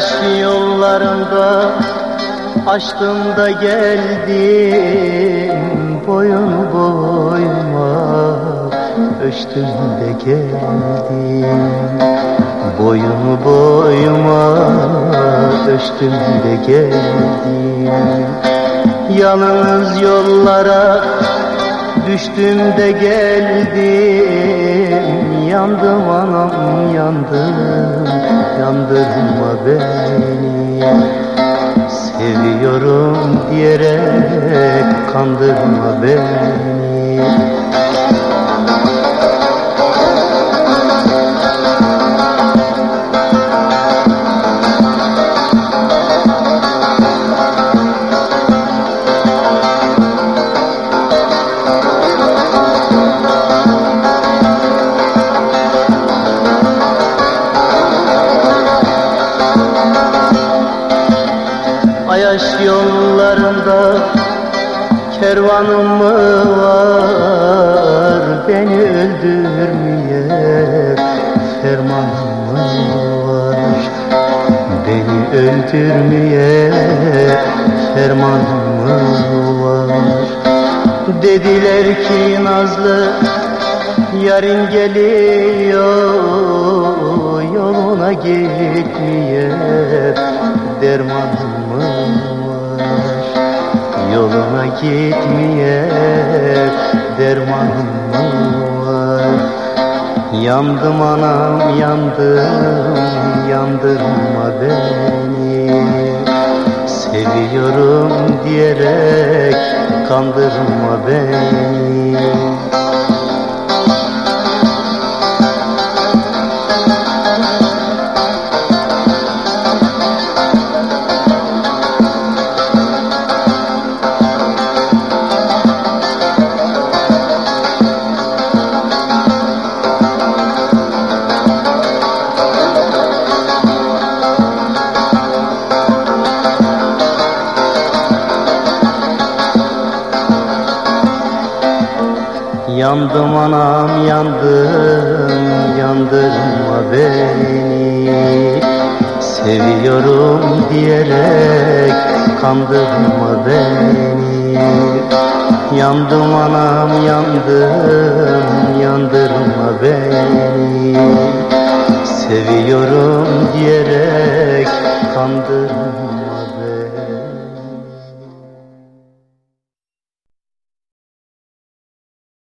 Ayaş yollarında açtım da geldim Boyun boyuma ölçtüm de geldim Boyunu boyuma ölçtüm de geldim Yalnız yollara düştüm de geldim. Yandım anam yandım Yandırma beni Seviyorum diyerek kandırma beni Ayaş yollarında kervanım mı var? Beni öldürmeye fermanım mı var? Beni öldürmeye fermanım mı var? Dediler ki Nazlı yarın geliyor Yoluna gitmeye dermanım gitmeye dermanım var. Yandım anam yandım yandırma beni. Seviyorum diyerek kandırma beni Yandım anam yandım yandırma beni. Seviyorum diyerek kandırma beni. Yandım anam yandım yandırma beni. Seviyorum diyerek kandırma